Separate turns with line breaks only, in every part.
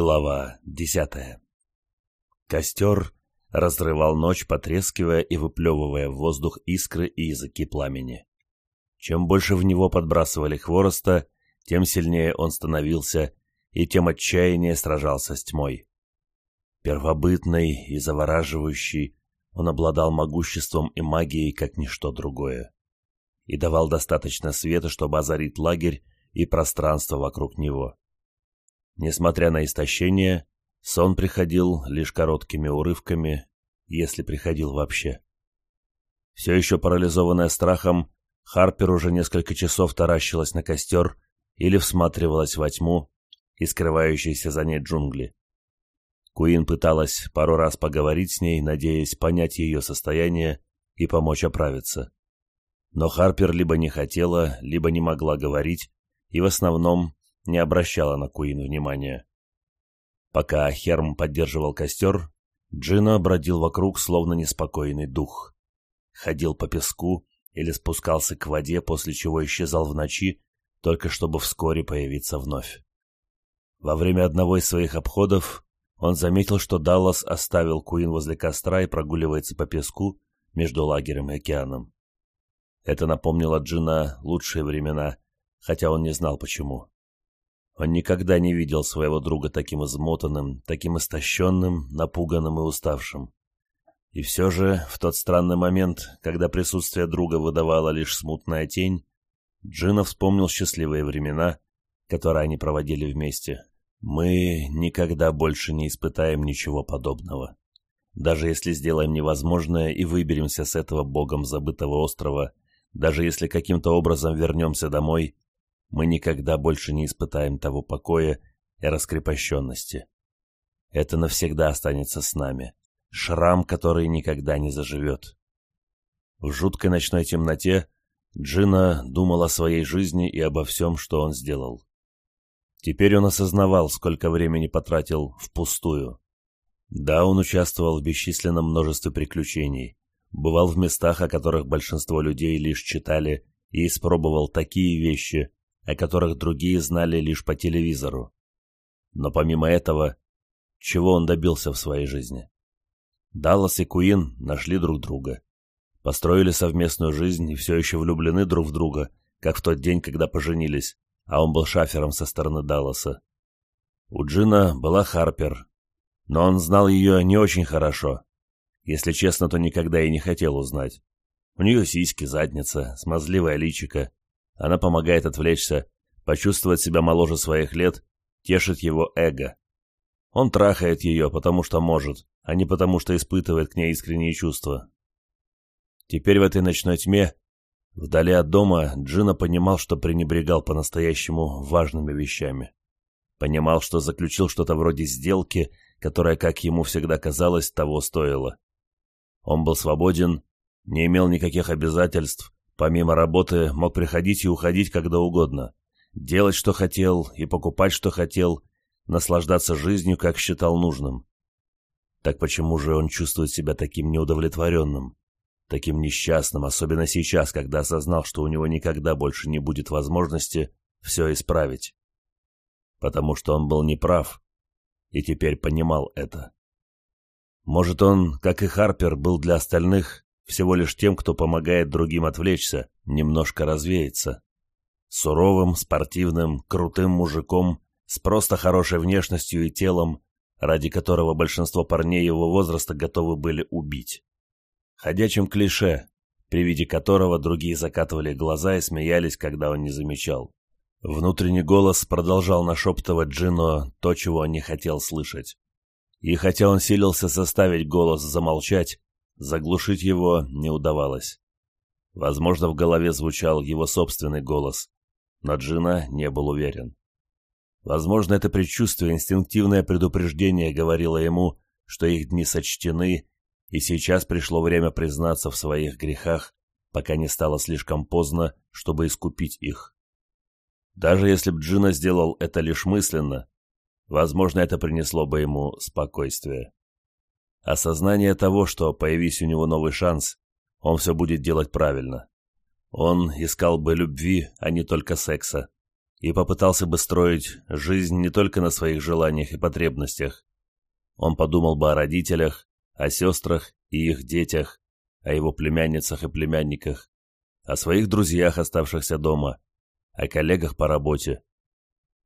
Глава десятая. Костер разрывал ночь, потрескивая и выплевывая в воздух искры и языки пламени. Чем больше в него подбрасывали хвороста, тем сильнее он становился и тем отчаяннее сражался с тьмой. Первобытный и завораживающий, он обладал могуществом и магией, как ничто другое, и давал достаточно света, чтобы озарить лагерь и пространство вокруг него. Несмотря на истощение, сон приходил лишь короткими урывками, если приходил вообще. Все еще парализованная страхом, Харпер уже несколько часов таращилась на костер или всматривалась во тьму и скрывающиеся за ней джунгли. Куин пыталась пару раз поговорить с ней, надеясь понять ее состояние и помочь оправиться. Но Харпер либо не хотела, либо не могла говорить, и в основном не обращала на Куин внимания. Пока Херм поддерживал костер, Джина бродил вокруг, словно неспокойный дух. Ходил по песку или спускался к воде, после чего исчезал в ночи, только чтобы вскоре появиться вновь. Во время одного из своих обходов он заметил, что Даллас оставил Куин возле костра и прогуливается по песку между лагерем и океаном. Это напомнило Джина лучшие времена, хотя он не знал почему. Он никогда не видел своего друга таким измотанным, таким истощенным, напуганным и уставшим. И все же, в тот странный момент, когда присутствие друга выдавало лишь смутная тень, Джина вспомнил счастливые времена, которые они проводили вместе. «Мы никогда больше не испытаем ничего подобного. Даже если сделаем невозможное и выберемся с этого богом забытого острова, даже если каким-то образом вернемся домой — мы никогда больше не испытаем того покоя и раскрепощенности. Это навсегда останется с нами, шрам, который никогда не заживет. В жуткой ночной темноте Джина думал о своей жизни и обо всем, что он сделал. Теперь он осознавал, сколько времени потратил впустую. Да, он участвовал в бесчисленном множестве приключений, бывал в местах, о которых большинство людей лишь читали, и испробовал такие вещи, о которых другие знали лишь по телевизору. Но помимо этого, чего он добился в своей жизни? Даллас и Куин нашли друг друга, построили совместную жизнь и все еще влюблены друг в друга, как в тот день, когда поженились, а он был шафером со стороны Далласа. У Джина была Харпер, но он знал ее не очень хорошо. Если честно, то никогда и не хотел узнать. У нее сиськи, задница, смазливая личика, она помогает отвлечься, почувствовать себя моложе своих лет, тешит его эго. Он трахает ее, потому что может, а не потому что испытывает к ней искренние чувства. Теперь в этой ночной тьме, вдали от дома, Джина понимал, что пренебрегал по-настоящему важными вещами. Понимал, что заключил что-то вроде сделки, которая, как ему всегда казалось, того стоила. Он был свободен, не имел никаких обязательств, Помимо работы мог приходить и уходить когда угодно, делать, что хотел, и покупать, что хотел, наслаждаться жизнью, как считал нужным. Так почему же он чувствует себя таким неудовлетворенным, таким несчастным, особенно сейчас, когда осознал, что у него никогда больше не будет возможности все исправить? Потому что он был неправ и теперь понимал это. Может, он, как и Харпер, был для остальных всего лишь тем, кто помогает другим отвлечься, немножко развеяться. Суровым, спортивным, крутым мужиком, с просто хорошей внешностью и телом, ради которого большинство парней его возраста готовы были убить. Ходячим клише, при виде которого другие закатывали глаза и смеялись, когда он не замечал. Внутренний голос продолжал нашептывать Джино то, чего он не хотел слышать. И хотя он силился заставить голос замолчать, Заглушить его не удавалось. Возможно, в голове звучал его собственный голос, но Джина не был уверен. Возможно, это предчувствие, инстинктивное предупреждение говорило ему, что их дни сочтены, и сейчас пришло время признаться в своих грехах, пока не стало слишком поздно, чтобы искупить их. Даже если б Джина сделал это лишь мысленно, возможно, это принесло бы ему спокойствие. Осознание того, что появись у него новый шанс, он все будет делать правильно. Он искал бы любви, а не только секса, и попытался бы строить жизнь не только на своих желаниях и потребностях. Он подумал бы о родителях, о сестрах и их детях, о его племянницах и племянниках, о своих друзьях, оставшихся дома, о коллегах по работе,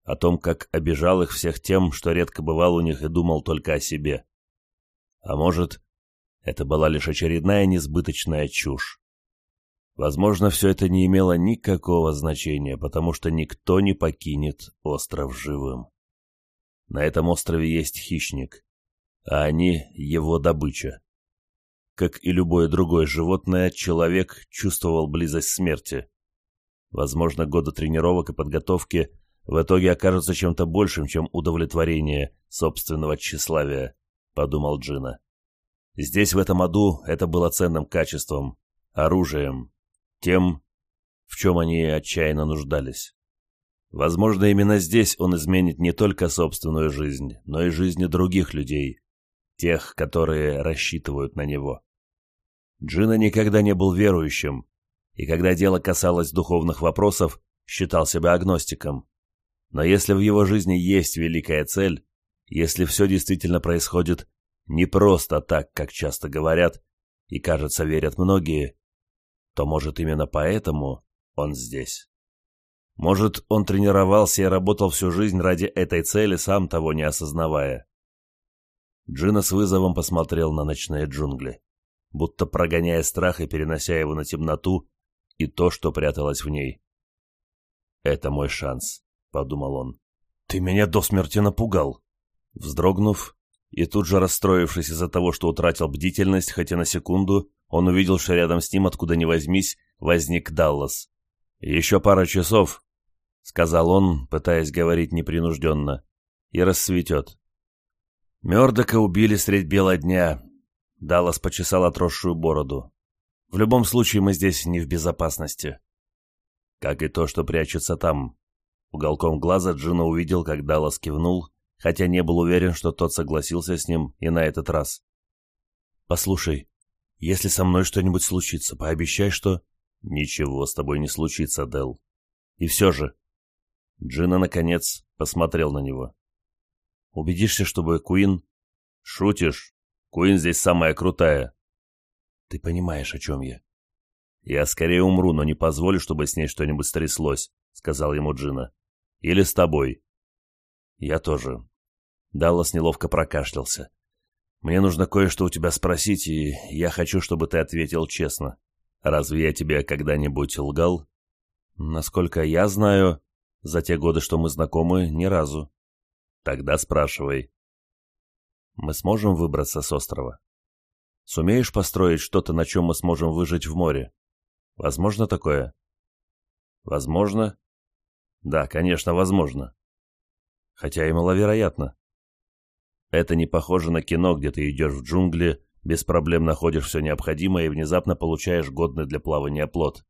о том, как обижал их всех тем, что редко бывал у них и думал только о себе. А может, это была лишь очередная несбыточная чушь. Возможно, все это не имело никакого значения, потому что никто не покинет остров живым. На этом острове есть хищник, а они — его добыча. Как и любое другое животное, человек чувствовал близость смерти. Возможно, годы тренировок и подготовки в итоге окажутся чем-то большим, чем удовлетворение собственного тщеславия. — подумал Джина. «Здесь, в этом аду, это было ценным качеством, оружием, тем, в чем они отчаянно нуждались. Возможно, именно здесь он изменит не только собственную жизнь, но и жизни других людей, тех, которые рассчитывают на него». Джина никогда не был верующим, и когда дело касалось духовных вопросов, считал себя агностиком. Но если в его жизни есть великая цель, если все действительно происходит не просто так, как часто говорят и, кажется, верят многие, то, может, именно поэтому он здесь. Может, он тренировался и работал всю жизнь ради этой цели, сам того не осознавая. Джина с вызовом посмотрел на ночные джунгли, будто прогоняя страх и перенося его на темноту и то, что пряталось в ней. «Это мой шанс», — подумал он. «Ты меня до смерти напугал», Вздрогнув и тут же расстроившись из-за того, что утратил бдительность, хотя на секунду, он увидел, что рядом с ним, откуда ни возьмись, возник Даллас. «Еще пара часов», — сказал он, пытаясь говорить непринужденно, — «и рассветет». Мёрдока убили средь бела дня. Даллас почесал отросшую бороду. В любом случае мы здесь не в безопасности. Как и то, что прячется там. Уголком глаза Джина увидел, как Даллас кивнул, хотя не был уверен, что тот согласился с ним и на этот раз. «Послушай, если со мной что-нибудь случится, пообещай, что...» «Ничего с тобой не случится, Дел. И все же...» Джина, наконец, посмотрел на него. «Убедишься, чтобы Куин...» «Шутишь? Куин здесь самая крутая». «Ты понимаешь, о чем я?» «Я скорее умру, но не позволю, чтобы с ней что-нибудь стряслось», — сказал ему Джина. «Или с тобой». «Я тоже. Даллас неловко прокашлялся. «Мне нужно кое-что у тебя спросить, и я хочу, чтобы ты ответил честно. Разве я тебе когда-нибудь лгал?» «Насколько я знаю, за те годы, что мы знакомы, ни разу». «Тогда спрашивай». «Мы сможем выбраться с острова? Сумеешь построить что-то, на чем мы сможем выжить в море? Возможно такое?» «Возможно?» «Да, конечно, возможно. Хотя и маловероятно». Это не похоже на кино, где ты идешь в джунгли, без проблем находишь все необходимое и внезапно получаешь годный для плавания плод.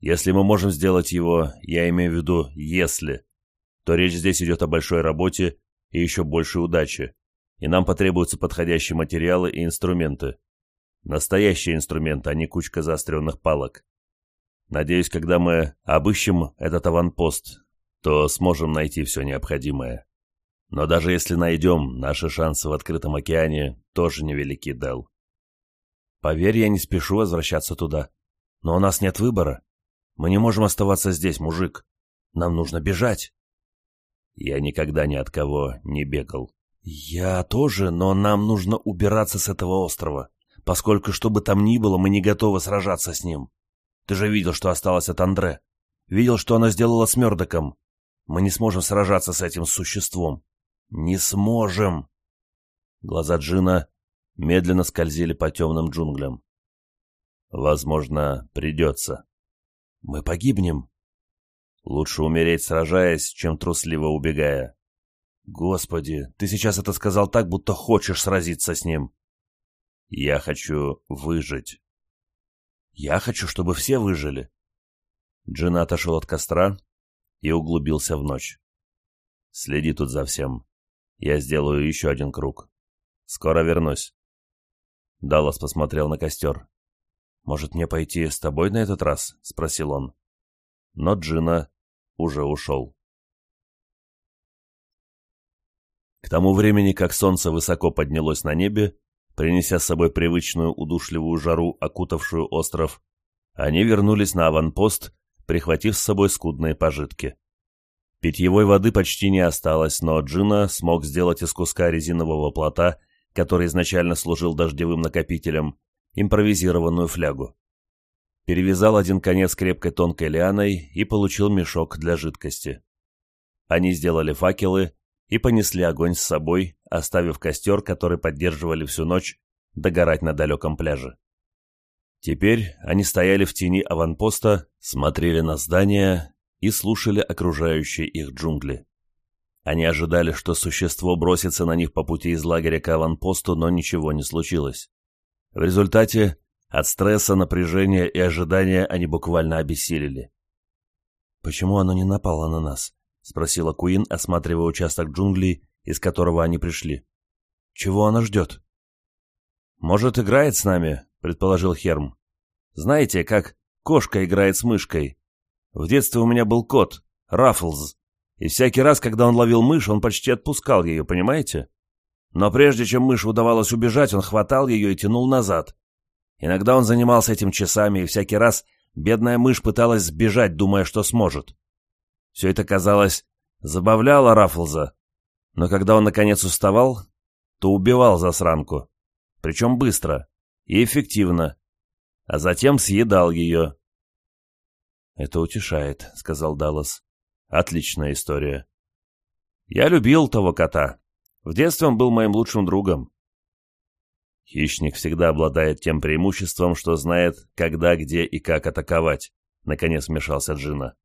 Если мы можем сделать его, я имею в виду «если», то речь здесь идет о большой работе и еще большей удаче, и нам потребуются подходящие материалы и инструменты. Настоящие инструменты, а не кучка заостренных палок. Надеюсь, когда мы обыщем этот аванпост, то сможем найти все необходимое. Но даже если найдем, наши шансы в открытом океане тоже невелики, Дел. Поверь, я не спешу возвращаться туда. Но у нас нет выбора. Мы не можем оставаться здесь, мужик. Нам нужно бежать. Я никогда ни от кого не бегал. Я тоже, но нам нужно убираться с этого острова, поскольку, что бы там ни было, мы не готовы сражаться с ним. Ты же видел, что осталось от Андре. Видел, что она сделала с Мёрдоком. Мы не сможем сражаться с этим существом. Не сможем!» Глаза Джина медленно скользили по темным джунглям. «Возможно, придется. Мы погибнем. Лучше умереть, сражаясь, чем трусливо убегая. Господи, ты сейчас это сказал так, будто хочешь сразиться с ним. Я хочу выжить. Я хочу, чтобы все выжили». Джина отошел от костра и углубился в ночь. «Следи тут за всем», я сделаю еще один круг. Скоро вернусь. Даллас посмотрел на костер. «Может, мне пойти с тобой на этот раз?» — спросил он. Но Джина уже ушел. К тому времени, как солнце высоко поднялось на небе, принеся с собой привычную удушливую жару, окутавшую остров, они вернулись на аванпост, прихватив с собой скудные пожитки. Питьевой воды почти не осталось, но Джина смог сделать из куска резинового плота, который изначально служил дождевым накопителем, импровизированную флягу. Перевязал один конец крепкой тонкой лианой и получил мешок для жидкости. Они сделали факелы и понесли огонь с собой, оставив костер, который поддерживали всю ночь, догорать на далеком пляже. Теперь они стояли в тени аванпоста, смотрели на здание и слушали окружающие их джунгли. Они ожидали, что существо бросится на них по пути из лагеря к аванпосту, но ничего не случилось. В результате от стресса, напряжения и ожидания они буквально обессилели. «Почему оно не напало на нас?» — спросила Куин, осматривая участок джунглей, из которого они пришли. «Чего оно ждет?» «Может, играет с нами?» — предположил Херм. «Знаете, как кошка играет с мышкой?» В детстве у меня был кот, Раффлз, и всякий раз, когда он ловил мышь, он почти отпускал ее, понимаете? Но прежде чем мышь удавалось убежать, он хватал ее и тянул назад. Иногда он занимался этим часами, и всякий раз бедная мышь пыталась сбежать, думая, что сможет. Все это, казалось, забавляло Раффлза, но когда он наконец уставал, то убивал засранку, причем быстро и эффективно, а затем съедал ее. «Это утешает», — сказал Даллас. «Отличная история». «Я любил того кота. В детстве он был моим лучшим другом». «Хищник всегда обладает тем преимуществом, что знает, когда, где и как атаковать», — наконец вмешался Джина.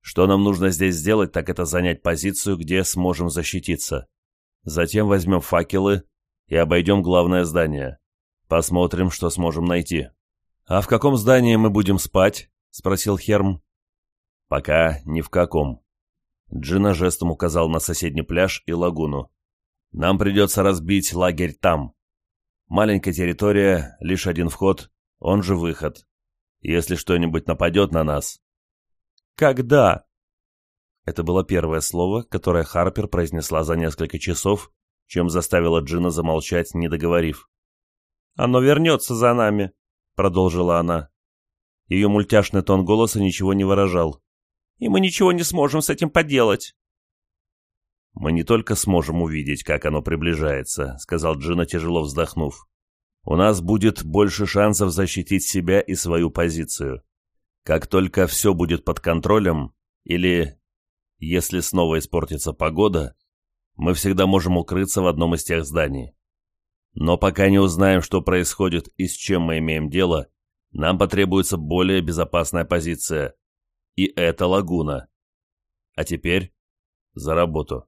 «Что нам нужно здесь сделать, так это занять позицию, где сможем защититься. Затем возьмем факелы и обойдем главное здание. Посмотрим, что сможем найти». «А в каком здании мы будем спать?» — спросил Херм. «Пока ни в каком». Джина жестом указал на соседний пляж и лагуну. «Нам придется разбить лагерь там. Маленькая территория, лишь один вход, он же выход. Если что-нибудь нападет на нас...» «Когда?» Это было первое слово, которое Харпер произнесла за несколько часов, чем заставила Джина замолчать, не договорив. «Оно вернется за нами», — продолжила она. Ее мультяшный тон голоса ничего не выражал. «И мы ничего не сможем с этим поделать». «Мы не только сможем увидеть, как оно приближается», — сказал Джина, тяжело вздохнув. «У нас будет больше шансов защитить себя и свою позицию. Как только все будет под контролем, или, если снова испортится погода, мы всегда можем укрыться в одном из тех зданий. Но пока не узнаем, что происходит и с чем мы имеем дело, нам потребуется более безопасная позиция. И это лагуна. А теперь за работу.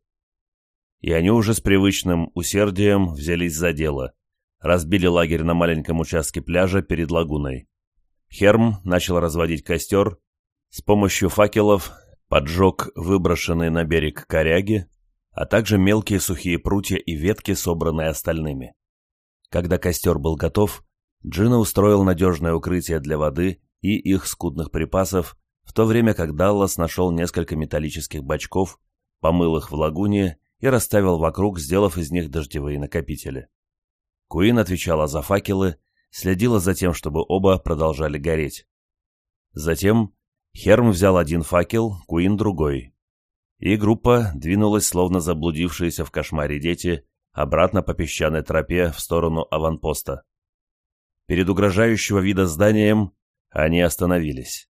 И они уже с привычным усердием взялись за дело. Разбили лагерь на маленьком участке пляжа перед лагуной. Херм начал разводить костер. С помощью факелов поджег выброшенные на берег коряги, а также мелкие сухие прутья и ветки, собранные остальными. Когда костер был готов, Джина устроил надежное укрытие для воды и их скудных припасов, в то время как Даллас нашел несколько металлических бачков, помыл их в лагуне и расставил вокруг, сделав из них дождевые накопители. Куин отвечала за факелы, следила за тем, чтобы оба продолжали гореть. Затем Херм взял один факел, Куин другой. И группа двинулась, словно заблудившиеся в кошмаре дети, обратно по песчаной тропе в сторону аванпоста. Перед угрожающего вида зданием они остановились.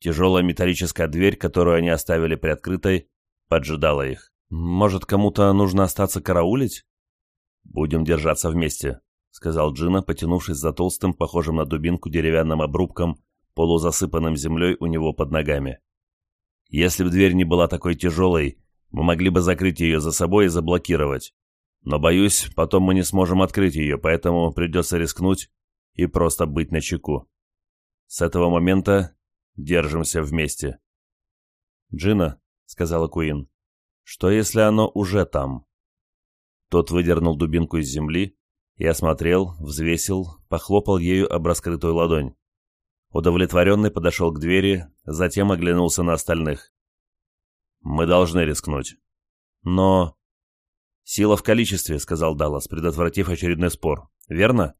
Тяжелая металлическая дверь, которую они оставили приоткрытой, поджидала их. «Может, кому-то нужно остаться караулить?» «Будем держаться вместе», — сказал Джина, потянувшись за толстым, похожим на дубинку деревянным обрубком, полузасыпанным землей у него под ногами. «Если бы дверь не была такой тяжелой, мы могли бы закрыть ее за собой и заблокировать. Но, боюсь, потом мы не сможем открыть ее, поэтому придется рискнуть и просто быть начеку. С этого момента держимся вместе. «Джина», — сказала Куин, — «что если оно уже там?» Тот выдернул дубинку из земли и осмотрел, взвесил, похлопал ею об раскрытую ладонь. Удовлетворенный подошел к двери, затем оглянулся на остальных. «Мы должны рискнуть». «Но...» «Сила в количестве», — сказал Даллас, предотвратив очередной спор. «Верно?»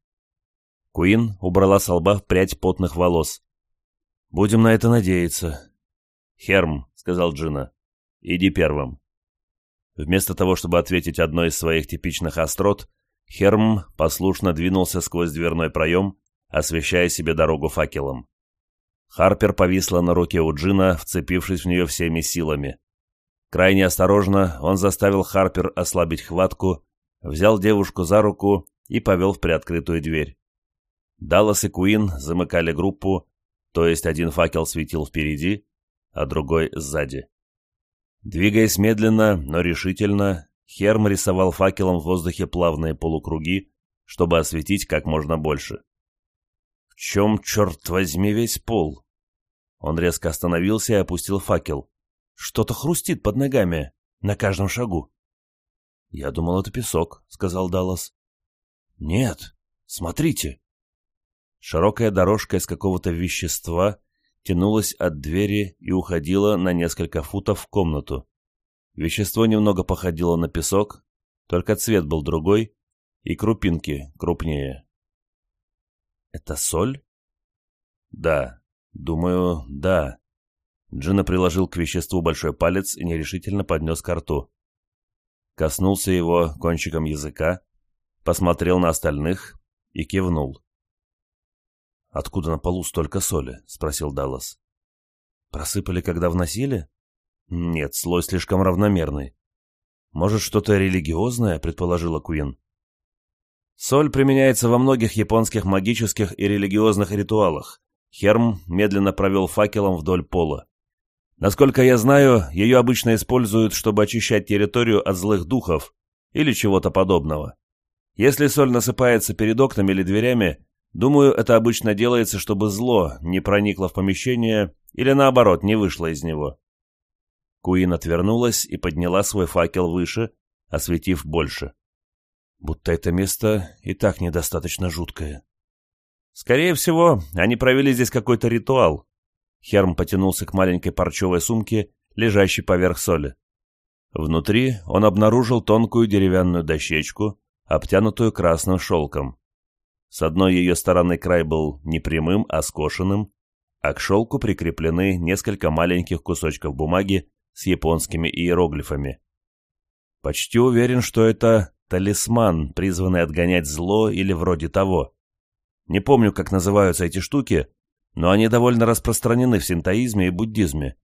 Куин убрала с лба прядь потных волос. «Будем на это надеяться». «Херм», — сказал Джина, — «иди первым». Вместо того, чтобы ответить одной из своих типичных острот, Херм послушно двинулся сквозь дверной проем, освещая себе дорогу факелом. Харпер повисла на руке у Джина, вцепившись в нее всеми силами. Крайне осторожно он заставил Харпер ослабить хватку, взял девушку за руку и повел в приоткрытую дверь. Даллас и Куин замыкали группу, то есть один факел светил впереди, а другой сзади. Двигаясь медленно, но решительно, Херм рисовал факелом в воздухе плавные полукруги, чтобы осветить как можно больше. «В чем, черт возьми, весь пол?» Он резко остановился и опустил факел. «Что-то хрустит под ногами, на каждом шагу». «Я думал, это песок», — сказал Даллас. «Нет, смотрите», Широкая дорожка из какого-то вещества тянулась от двери и уходила на несколько футов в комнату. Вещество немного походило на песок, только цвет был другой, и крупинки крупнее. «Это соль?» «Да. Думаю, да». Джина приложил к веществу большой палец и нерешительно поднес ко рту. Коснулся его кончиком языка, посмотрел на остальных и кивнул. «Откуда на полу столько соли?» — спросил Даллас. «Просыпали, когда вносили?» «Нет, слой слишком равномерный». «Может, что-то религиозное?» — предположила Куин. Соль применяется во многих японских магических и религиозных ритуалах. Херм медленно провел факелом вдоль пола. Насколько я знаю, ее обычно используют, чтобы очищать территорию от злых духов или чего-то подобного. Если соль насыпается перед окнами или дверями, Думаю, это обычно делается, чтобы зло не проникло в помещение или, наоборот, не вышло из него. Куин отвернулась и подняла свой факел выше, осветив больше. Будто это место и так недостаточно жуткое. Скорее всего, они провели здесь какой-то ритуал. Херм потянулся к маленькой парчевой сумке, лежащей поверх соли. Внутри он обнаружил тонкую деревянную дощечку, обтянутую красным шелком. С одной ее стороны край был не прямым, а скошенным, а к шелку прикреплены несколько маленьких кусочков бумаги с японскими иероглифами. Почти уверен, что это талисман, призванный отгонять зло или вроде того. Не помню, как называются эти штуки, но они довольно распространены в синтоизме и буддизме.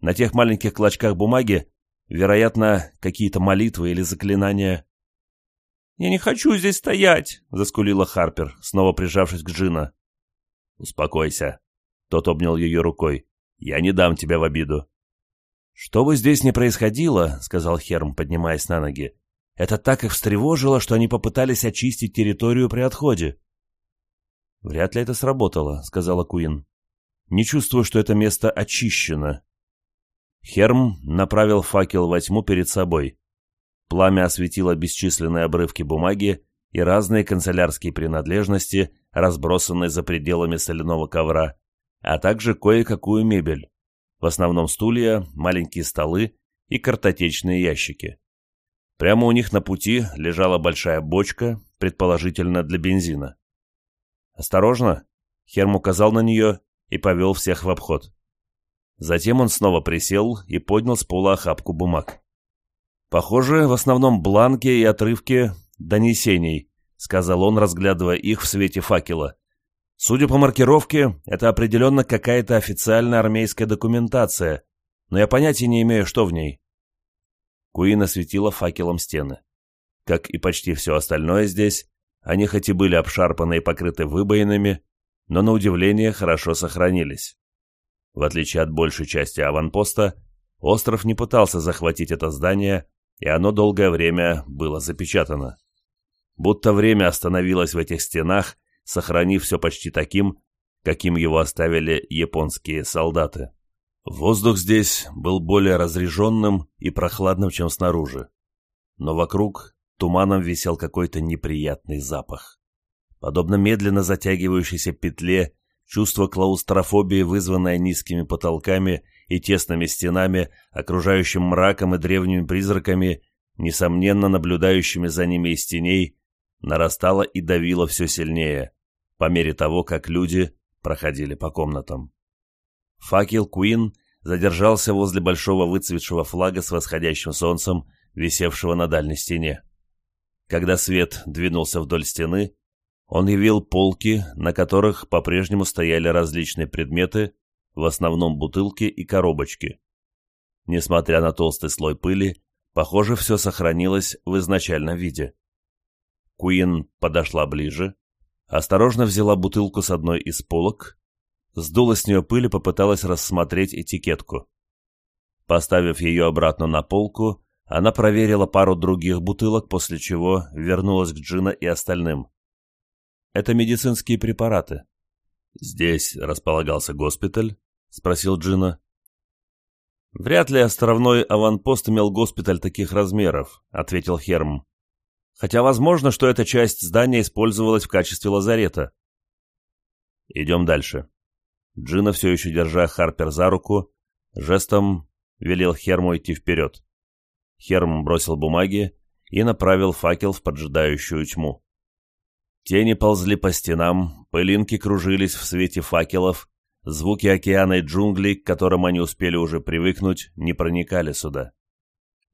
На тех маленьких клочках бумаги, вероятно, какие-то молитвы или заклинания. «Я не хочу здесь стоять!» — заскулила Харпер, снова прижавшись к Джина. «Успокойся!» — тот обнял ее рукой. «Я не дам тебя в обиду!» «Что бы здесь ни происходило, — сказал Херм, поднимаясь на ноги, — это так их встревожило, что они попытались очистить территорию при отходе». «Вряд ли это сработало», — сказала Куин. «Не чувствую, что это место очищено». Херм направил факел во тьму перед собой. Пламя осветило бесчисленные обрывки бумаги и разные канцелярские принадлежности, разбросанные за пределами соляного ковра, а также кое-какую мебель, в основном стулья, маленькие столы и картотечные ящики. Прямо у них на пути лежала большая бочка, предположительно для бензина. «Осторожно!» — Херм указал на нее и повел всех в обход. Затем он снова присел и поднял с пола охапку бумаг. «Похоже, в основном бланки и отрывки донесений», — сказал он, разглядывая их в свете факела. «Судя по маркировке, это определенно какая-то официальная армейская документация, но я понятия не имею, что в ней». Куин осветила факелом стены. Как и почти все остальное здесь, они хоть и были обшарпаны и покрыты выбоинами, но на удивление хорошо сохранились. В отличие от большей части аванпоста, остров не пытался захватить это здание, и оно долгое время было запечатано. Будто время остановилось в этих стенах, сохранив все почти таким, каким его оставили японские солдаты. Воздух здесь был более разреженным и прохладным, чем снаружи. Но вокруг туманом висел какой-то неприятный запах. Подобно медленно затягивающейся петле, чувство клаустрофобии, вызванное низкими потолками и тесными стенами, окружающим мраком и древними призраками, несомненно наблюдающими за ними из теней, нарастало и давило все сильнее, по мере того, как люди проходили по комнатам. Факел Куин задержался возле большого выцветшего флага с восходящим солнцем, висевшего на дальней стене. Когда свет двинулся вдоль стены, он явил полки, на которых по-прежнему стояли различные предметы, в основном бутылки и коробочки. Несмотря на толстый слой пыли, похоже, все сохранилось в изначальном виде. Куин подошла ближе, осторожно взяла бутылку с одной из полок, сдула с нее пыль и попыталась рассмотреть этикетку. Поставив ее обратно на полку, она проверила пару других бутылок, после чего вернулась к Джина и остальным. Это медицинские препараты. Здесь располагался госпиталь, спросил Джина. «Вряд ли островной аванпост имел госпиталь таких размеров», — ответил Херм. «Хотя возможно, что эта часть здания использовалась в качестве лазарета». «Идем дальше». Джина, все еще держа Харпер за руку, жестом велел Херму идти вперед. Херм бросил бумаги и направил факел в поджидающую тьму. Тени ползли по стенам, пылинки кружились в свете факелов, Звуки океана и джунглей, к которым они успели уже привыкнуть, не проникали сюда.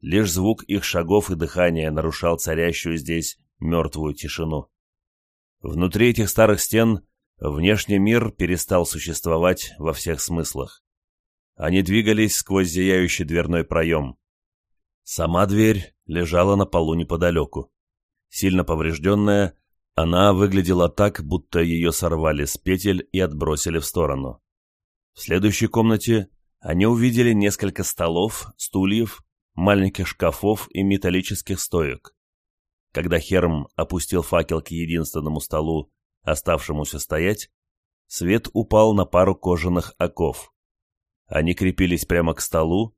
Лишь звук их шагов и дыхания нарушал царящую здесь мертвую тишину. Внутри этих старых стен внешний мир перестал существовать во всех смыслах. Они двигались сквозь зияющий дверной проем. Сама дверь лежала на полу неподалеку. Сильно поврежденная, она выглядела так, будто ее сорвали с петель и отбросили в сторону. В следующей комнате они увидели несколько столов, стульев, маленьких шкафов и металлических стоек. Когда Херм опустил факел к единственному столу, оставшемуся стоять, свет упал на пару кожаных оков. Они крепились прямо к столу.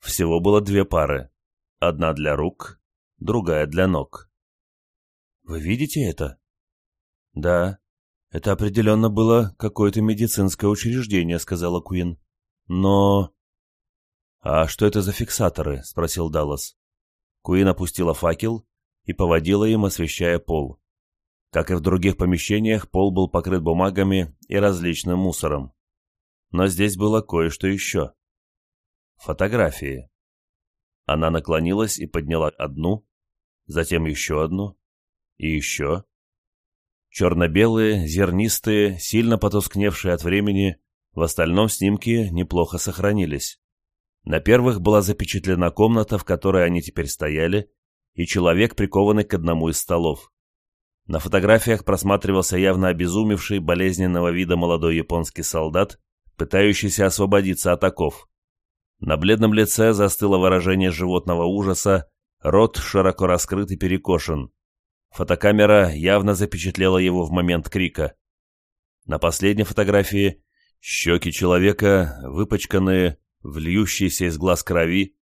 Всего было две пары. Одна для рук, другая для ног. Вы видите это? Да. Это определенно было какое-то медицинское учреждение, сказала Куин. Но... А что это за фиксаторы? спросил Даллас. Куин опустила факел и поводила им, освещая пол. Как и в других помещениях, пол был покрыт бумагами и различным мусором. Но здесь было кое-что еще. Фотографии. Она наклонилась и подняла одну, затем еще одну, и еще. Черно-белые, зернистые, сильно потускневшие от времени, в остальном снимки неплохо сохранились. На первых была запечатлена комната, в которой они теперь стояли, и человек, прикованный к одному из столов. На фотографиях просматривался явно обезумевший, болезненного вида молодой японский солдат, пытающийся освободиться от оков. На бледном лице застыло выражение животного ужаса, рот широко раскрыт и перекошен. Фотокамера явно запечатлела его в момент крика. На последней фотографии щеки человека, выпачканные, вльющиеся из глаз крови,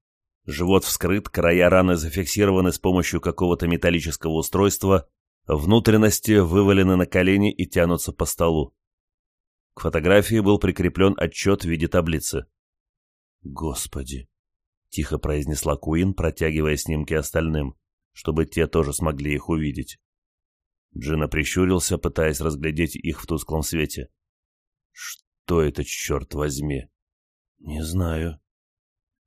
живот вскрыт, края раны зафиксированы с помощью какого-то металлического устройства, внутренности вывалены на колени и тянутся по столу. К фотографии был прикреплен отчет в виде таблицы. «Господи!» — тихо произнесла Куин, протягивая снимки остальным чтобы те тоже смогли их увидеть. Джина прищурился, пытаясь разглядеть их в тусклом свете. «Что это, черт возьми?» «Не знаю».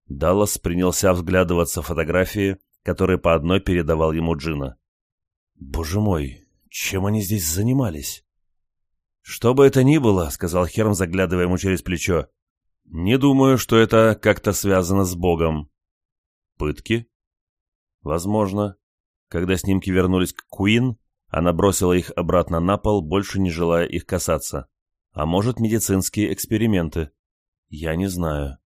Даллас принялся взглядываться в фотографии, которые по одной передавал ему Джина. «Боже мой, чем они здесь занимались?» «Что бы это ни было», — сказал Херм, заглядывая ему через плечо, — «не думаю, что это как-то связано с Богом». «Пытки?» Возможно. Когда снимки вернулись к Куин, она бросила их обратно на пол, больше не желая их касаться. А может, медицинские эксперименты? Я не знаю.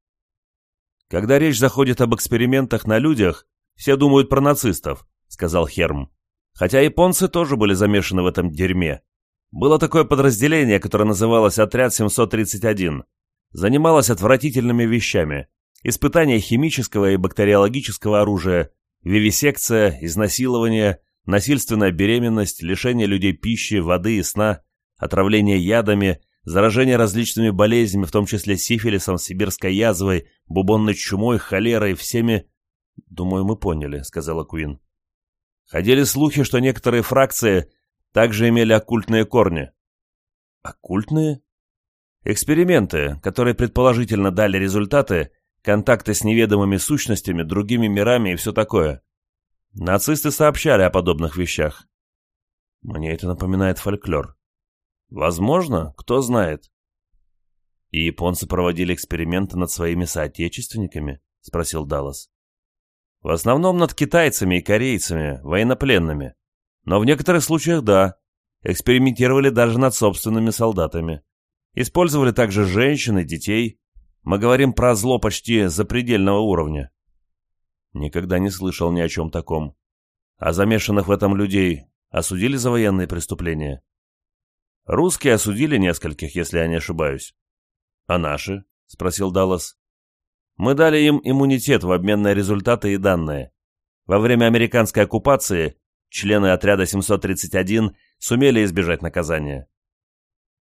Когда речь заходит об экспериментах на людях, все думают про нацистов, сказал Херм. Хотя японцы тоже были замешаны в этом дерьме. Было такое подразделение, которое называлось «Отряд 731». Занималось отвратительными вещами. Испытания химического и бактериологического оружия, Вивисекция, изнасилование, насильственная беременность, лишение людей пищи, воды и сна, отравление ядами, заражение различными болезнями, в том числе сифилисом, сибирской язвой, бубонной чумой, холерой, всеми... «Думаю, мы поняли», — сказала Куин. Ходили слухи, что некоторые фракции также имели оккультные корни. Оккультные? Эксперименты, которые предположительно дали результаты, контакты с неведомыми сущностями, другими мирами и все такое. Нацисты сообщали о подобных вещах. Мне это напоминает фольклор. Возможно, кто знает. И японцы проводили эксперименты над своими соотечественниками, спросил Даллас. В основном над китайцами и корейцами, военнопленными. Но в некоторых случаях да. Экспериментировали даже над собственными солдатами. Использовали также женщин и детей. Мы говорим про зло почти запредельного уровня. Никогда не слышал ни о чем таком. А замешанных в этом людей осудили за военные преступления? Русские осудили нескольких, если я не ошибаюсь. А наши? — спросил Даллас. «Мы дали им иммунитет в обмен на результаты и данные. Во время американской оккупации члены отряда 731 сумели избежать наказания».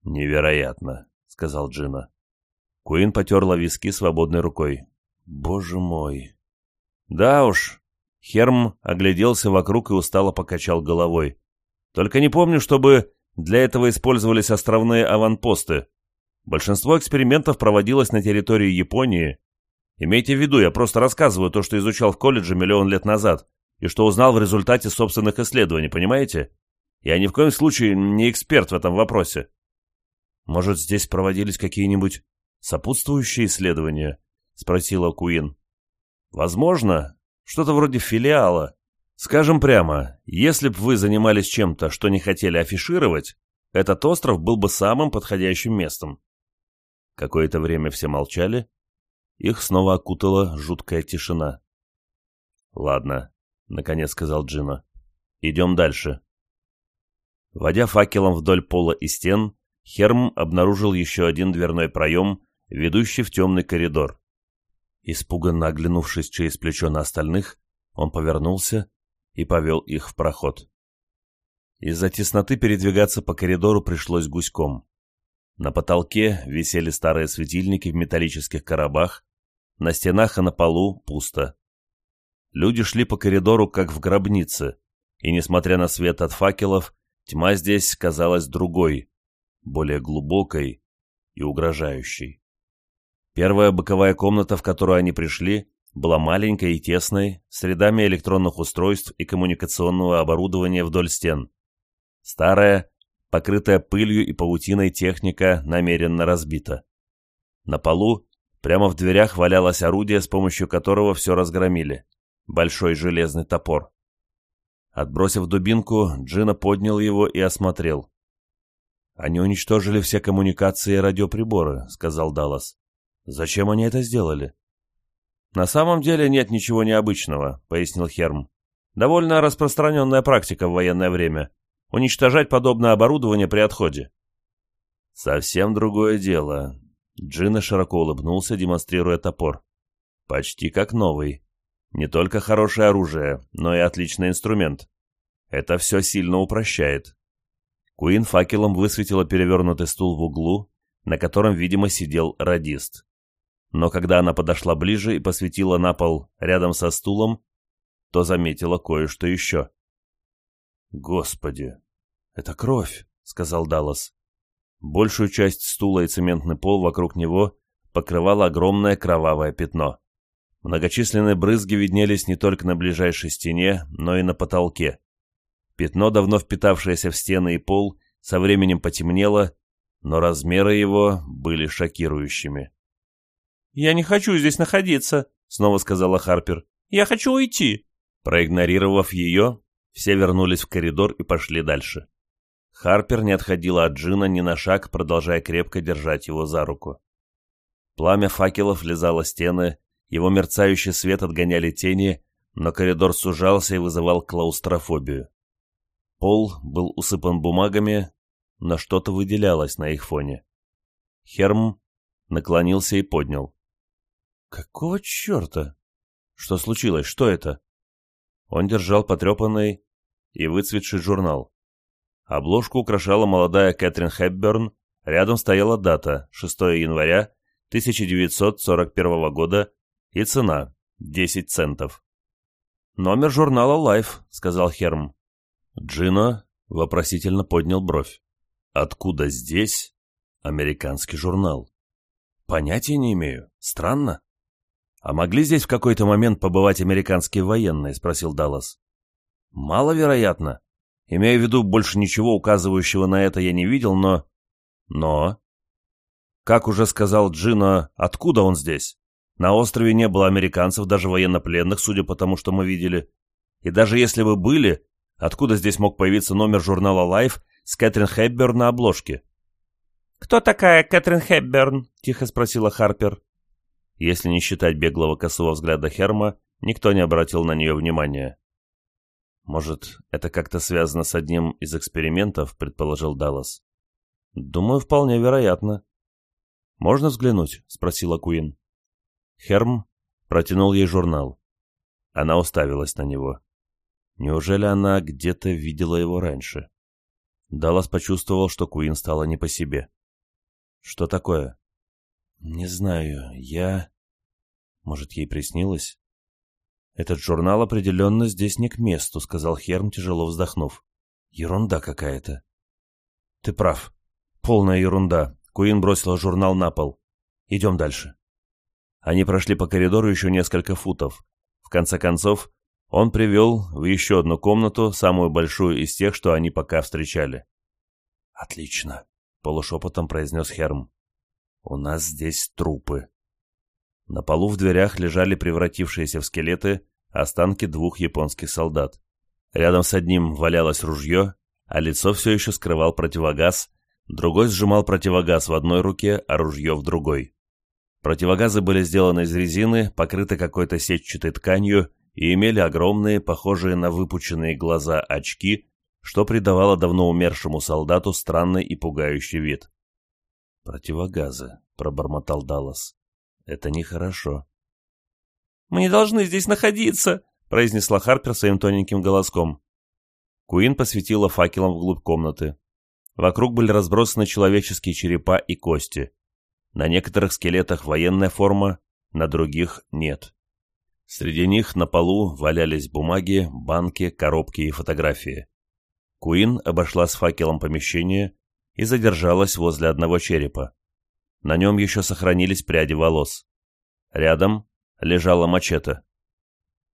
«Невероятно», — сказал Джина. Куин потерла виски свободной рукой. «Боже мой!» «Да уж!» Херм огляделся вокруг и устало покачал головой. «Только не помню, чтобы для этого использовались островные аванпосты. Большинство экспериментов проводилось на территории Японии. Имейте в виду, я просто рассказываю то, что изучал в колледже миллион лет назад, и что узнал в результате собственных исследований, понимаете? Я ни в коем случае не эксперт в этом вопросе». «Может, здесь проводились какие-нибудь сопутствующие исследования?» — спросила Куин. «Возможно, что-то вроде филиала. Скажем прямо, если бы вы занимались чем-то, что не хотели афишировать, этот остров был бы самым подходящим местом». Какое-то время все молчали. Их снова окутала жуткая тишина. «Ладно», — наконец сказал Джина. «Идем дальше». Водя факелом вдоль пола и стен, Херм обнаружил еще один дверной проем, ведущий в темный коридор. Испуганно оглянувшись через плечо на остальных, он повернулся и повел их в проход. Из-за тесноты передвигаться по коридору пришлось гуськом. На потолке висели старые светильники в металлических коробах, на стенах и на полу пусто. Люди шли по коридору, как в гробнице, и, несмотря на свет от факелов, тьма здесь казалась другой, более глубокой и угрожающей. Первая боковая комната, в которую они пришли, была маленькой и тесной, с рядами электронных устройств и коммуникационного оборудования вдоль стен. Старая, покрытая пылью и паутиной техника намеренно разбита. На полу, прямо в дверях валялось орудие, с помощью которого все разгромили. Большой железный топор. Отбросив дубинку, Джина поднял его и осмотрел. «Они уничтожили все коммуникации и радиоприборы», — сказал Даллас. Зачем они это сделали? На самом деле нет ничего необычного, пояснил Херм. Довольно распространенная практика в военное время – уничтожать подобное оборудование при отходе. Совсем другое дело. Джина широко улыбнулся, демонстрируя топор. Почти как новый. Не только хорошее оружие, но и отличный инструмент. Это все сильно упрощает. Куин факелом высветила перевернутый стул в углу, на котором, видимо, сидел радист но когда она подошла ближе и посветила на пол рядом со стулом, то заметила кое-что еще. «Господи, это кровь!» — сказал Даллас. Большую часть стула и цементный пол вокруг него покрывало огромное кровавое пятно. Многочисленные брызги виднелись не только на ближайшей стене, но и на потолке. Пятно, давно впитавшееся в стены и пол, со временем потемнело, но размеры его были шокирующими.
«Я не хочу здесь находиться», — снова сказала Харпер. «Я хочу уйти».
Проигнорировав ее, все вернулись в коридор и пошли дальше. Харпер не отходила от Джина ни на шаг, продолжая крепко держать его за руку. Пламя факелов лизало стены, его мерцающий свет отгоняли тени, но коридор сужался и вызывал клаустрофобию. Пол был усыпан бумагами, но что-то выделялось на их фоне. Херм наклонился и поднял. Какого черта? Что случилось? Что это? Он держал потрепанный и выцветший журнал. Обложку украшала молодая Кэтрин Хепберн, рядом стояла дата 6 января 1941 года и цена 10 центов.
«Номер журнала Life», — сказал Херм.
Джина вопросительно поднял бровь. «Откуда здесь американский журнал?» «Понятия не имею. Странно». «А могли здесь в какой-то момент побывать американские военные?» — спросил Даллас. «Маловероятно. Имею в виду, больше ничего указывающего на это я не видел, но...» «Но...» «Как уже сказал Джина, откуда он здесь?» «На острове не было американцев, даже военнопленных, судя по тому, что мы видели. И даже если бы были, откуда здесь мог появиться номер журнала Life с Кэтрин Хэбберн на обложке?»
«Кто такая Кэтрин Хэбберн?» — тихо спросила Харпер
если не считать беглого косого взгляда Херма, никто не обратил на нее внимания. «Может, это как-то связано с одним из экспериментов?» — предположил Даллас. «Думаю, вполне вероятно». «Можно взглянуть?» — спросила Куин. Херм протянул ей журнал. Она уставилась на него. Неужели она где-то видела его раньше? Даллас почувствовал, что Куин стала не по себе. «Что такое?» «Не знаю, я...» Может, ей приснилось? «Этот журнал определенно здесь не к месту», — сказал Херм, тяжело вздохнув. «Ерунда какая-то». «Ты прав. Полная ерунда». Куин бросила журнал на пол. «Идем дальше». Они прошли по коридору еще несколько футов. В конце концов, он привел в еще одну комнату, самую большую из тех, что они пока встречали. «Отлично», — полушепотом произнес Херм. «У нас здесь трупы». На полу в дверях лежали превратившиеся в скелеты останки двух японских солдат. Рядом с одним валялось ружье, а лицо все еще скрывал противогаз, другой сжимал противогаз в одной руке, а ружье в другой. Противогазы были сделаны из резины, покрыты какой-то сетчатой тканью и имели огромные, похожие на выпученные глаза очки, что придавало давно умершему солдату странный и пугающий вид. «Противогазы», — пробормотал Даллас. Это нехорошо.
«Мы не должны здесь находиться», — произнесла Харпер своим тоненьким голоском.
Куин посветила факелом вглубь комнаты. Вокруг были разбросаны человеческие черепа и кости. На некоторых скелетах военная форма, на других нет. Среди них на полу валялись бумаги, банки, коробки и фотографии. Куин обошла с факелом помещение и задержалась возле одного черепа. На нем еще сохранились пряди волос. Рядом лежала мачете.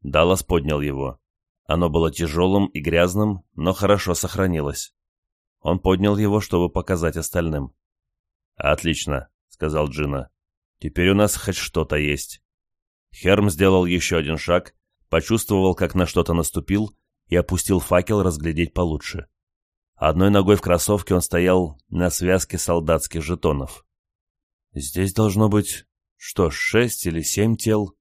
Даллас поднял его. Оно было тяжелым и грязным, но хорошо сохранилось. Он поднял его, чтобы показать остальным. «Отлично», — сказал Джина. «Теперь у нас хоть что-то есть». Херм сделал еще один шаг, почувствовал, как на что-то наступил, и опустил факел разглядеть получше. Одной ногой в кроссовке он стоял на связке солдатских жетонов. Здесь должно быть, что шесть или семь тел.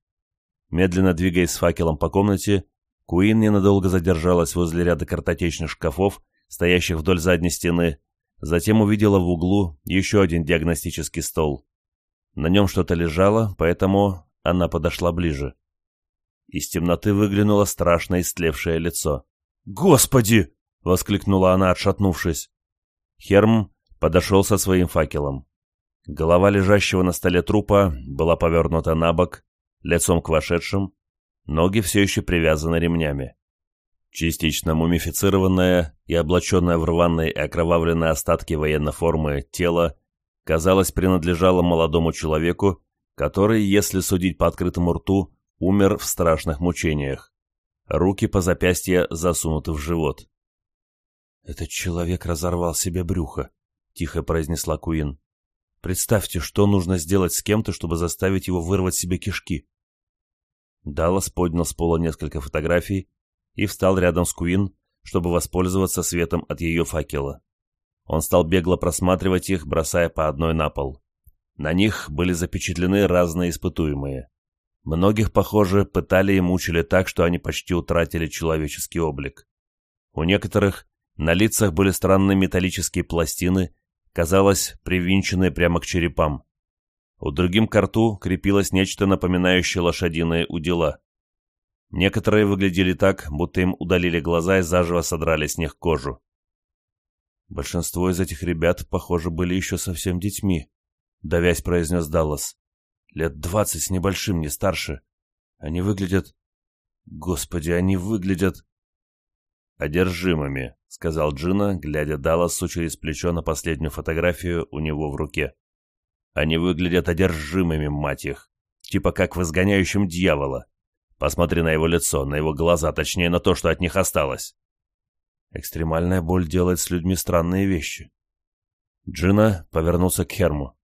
Медленно двигаясь с факелом по комнате, Куин ненадолго задержалась возле ряда картотечных шкафов, стоящих вдоль задней стены, затем увидела в углу еще один диагностический стол. На нем что-то лежало, поэтому она подошла ближе. Из темноты выглянуло страшное, истлевшее лицо. «Господи!» — воскликнула она, отшатнувшись. Херм подошел со своим факелом. Голова лежащего на столе трупа была повернута на бок, лицом к вошедшим, ноги все еще привязаны ремнями. Частично мумифицированное и облаченное в рваные и окровавленные остатки военной формы тело, казалось, принадлежало молодому человеку, который, если судить по открытому рту, умер в страшных мучениях. Руки по запястья засунуты в живот. «Этот человек разорвал себе брюхо», — тихо произнесла Куин. Представьте, что нужно сделать с кем-то, чтобы заставить его вырвать себе кишки. Даллас поднял с пола несколько фотографий и встал рядом с Куин, чтобы воспользоваться светом от ее факела. Он стал бегло просматривать их, бросая по одной на пол. На них были запечатлены разные испытуемые. Многих, похоже, пытали и мучили так, что они почти утратили человеческий облик. У некоторых на лицах были странные металлические пластины, казалось, привинченной прямо к черепам. У другим к рту крепилось нечто напоминающее лошадиные удила. Некоторые выглядели так, будто им удалили глаза и заживо содрали с них кожу. «Большинство из этих ребят, похоже, были еще совсем детьми», — давясь произнес Даллас. «Лет двадцать с небольшим, не старше. Они выглядят...
Господи, они выглядят...»
одержимыми», — сказал Джина, глядя Далласу через плечо на последнюю фотографию у него в руке. «Они выглядят одержимыми, мать их, типа как возгоняющим дьявола. Посмотри на его лицо, на его глаза, точнее на то, что от них осталось».
Экстремальная боль делает с людьми странные вещи.
Джина повернулся к Херму.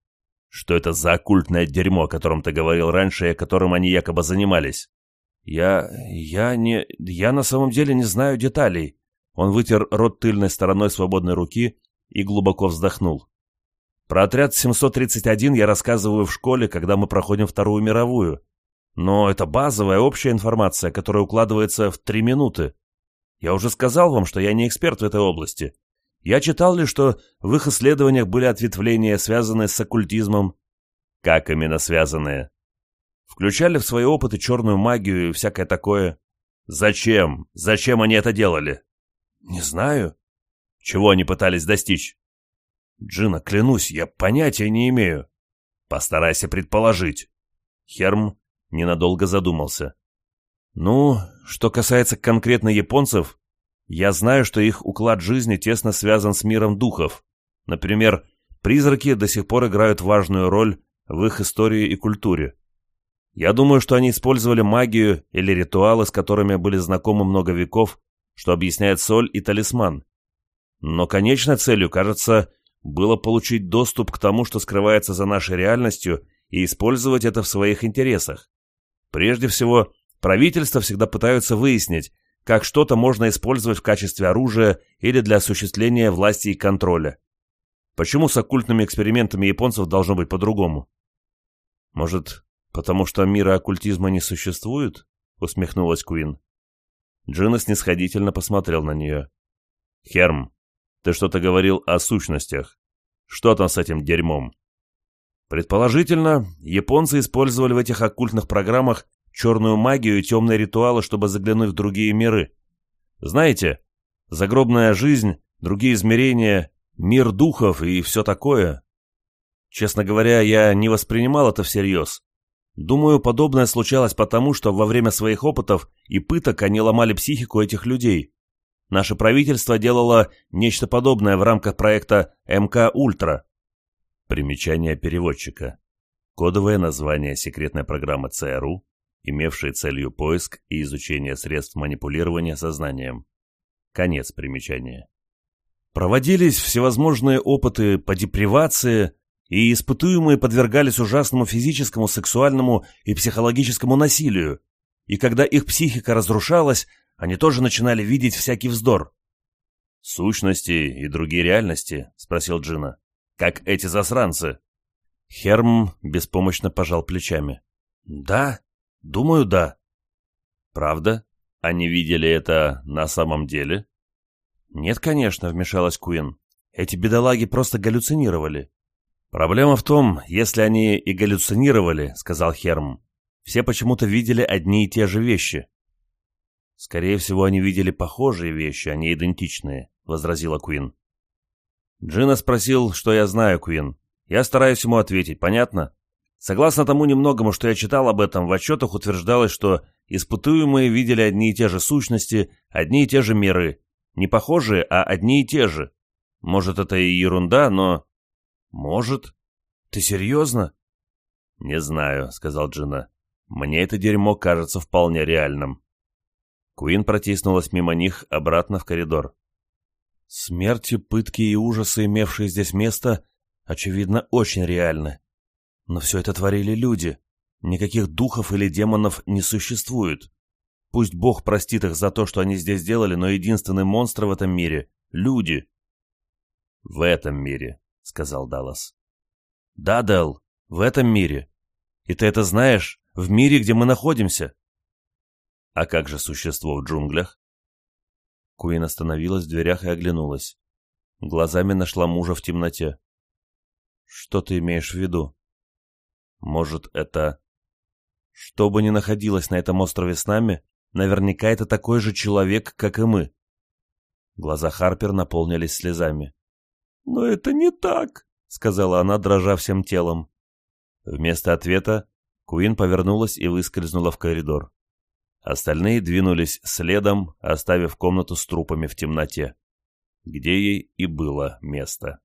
«Что это за оккультное дерьмо, о котором ты говорил раньше и о котором они якобы занимались?»
Я... я не... я на самом деле не знаю деталей. Он вытер рот тыльной стороной свободной руки и глубоко вздохнул. Про отряд 731 я рассказываю в школе, когда мы проходим Вторую мировую. Но это базовая, общая информация, которая укладывается в три минуты. Я уже сказал вам, что я не эксперт в этой области. Я читал ли, что в их исследованиях были ответвления, связанные с оккультизмом.
Как именно связанные?
Включали в свои опыты черную магию и всякое такое.
Зачем? Зачем они это делали?
Не знаю.
Чего они пытались достичь?
Джина, клянусь, я понятия не имею.
Постарайся предположить.
Херм ненадолго задумался. Ну, что касается конкретно японцев, я знаю, что их уклад жизни тесно связан с миром духов. Например, призраки до сих пор играют важную роль в их истории и культуре. Я думаю, что они использовали магию или ритуалы, с которыми были знакомы много веков, что объясняет соль и талисман. Но конечной целью, кажется, было получить доступ к тому, что скрывается за нашей реальностью, и использовать это в своих интересах. Прежде всего, правительства всегда пытаются выяснить, как что-то можно использовать в качестве оружия или для осуществления власти и контроля. Почему с оккультными экспериментами японцев должно быть по-другому? Может, «Потому что мира оккультизма не существует?» — усмехнулась Куин.
Джина снисходительно посмотрел на нее. «Херм, ты что-то говорил о сущностях. Что там с этим дерьмом?»
Предположительно, японцы использовали в этих оккультных программах черную магию и темные ритуалы, чтобы заглянуть в другие миры. Знаете, загробная жизнь, другие измерения, мир духов и все такое. Честно говоря, я не воспринимал это всерьез. Думаю, подобное случалось потому, что во время своих опытов и пыток они ломали психику этих людей. Наше правительство делало нечто подобное в рамках проекта МК «Ультра».
Примечание переводчика. Кодовое название секретной программы ЦРУ, имевшей целью поиск и изучение средств манипулирования сознанием. Конец примечания.
Проводились всевозможные опыты по депривации, и испытуемые подвергались ужасному физическому, сексуальному и психологическому насилию, и когда их психика разрушалась, они тоже начинали видеть всякий вздор.
«Сущности и другие реальности?» — спросил Джина. «Как эти засранцы?»
Херм беспомощно пожал плечами. «Да, думаю, да».
«Правда? Они видели это на самом деле?»
«Нет, конечно», — вмешалась Куин. «Эти бедолаги просто галлюцинировали. «Проблема в том, если они и галлюцинировали», — сказал Херм. «Все почему-то видели одни и те же вещи». «Скорее всего, они видели похожие вещи, а не идентичные», — возразила Куин. Джина спросил, что я знаю, Куин. Я стараюсь ему ответить, понятно? Согласно тому немногому, что я читал об этом, в отчетах утверждалось, что испытуемые видели одни и те же сущности, одни и те же миры. Не похожие, а одни и те же. Может, это и ерунда, но «Может? Ты серьезно?»
«Не знаю», — сказал Джина. «Мне это дерьмо кажется вполне реальным».
Куин протиснулась мимо них обратно в коридор. Смерти, пытки и ужасы, имевшие здесь место, очевидно, очень реальны. Но все это творили люди. Никаких духов или демонов не существует. Пусть Бог простит их за то, что они здесь сделали, но единственный монстр в этом мире — люди.
В этом мире, — сказал Даллас.
«Да, Дэл, в этом мире. И ты это знаешь, в мире, где мы находимся».
«А как же существо в джунглях?»
Куин остановилась в дверях и оглянулась. Глазами нашла мужа в темноте. «Что ты имеешь в виду?» «Может, это...» «Что бы ни находилось на этом острове с нами, наверняка это такой же человек, как и мы». Глаза Харпер наполнились слезами но это не так сказала она дрожа всем телом. Вместо ответа куин повернулась и выскользнула в коридор. Остальные двинулись следом оставив комнату с трупами в темноте где ей и было место.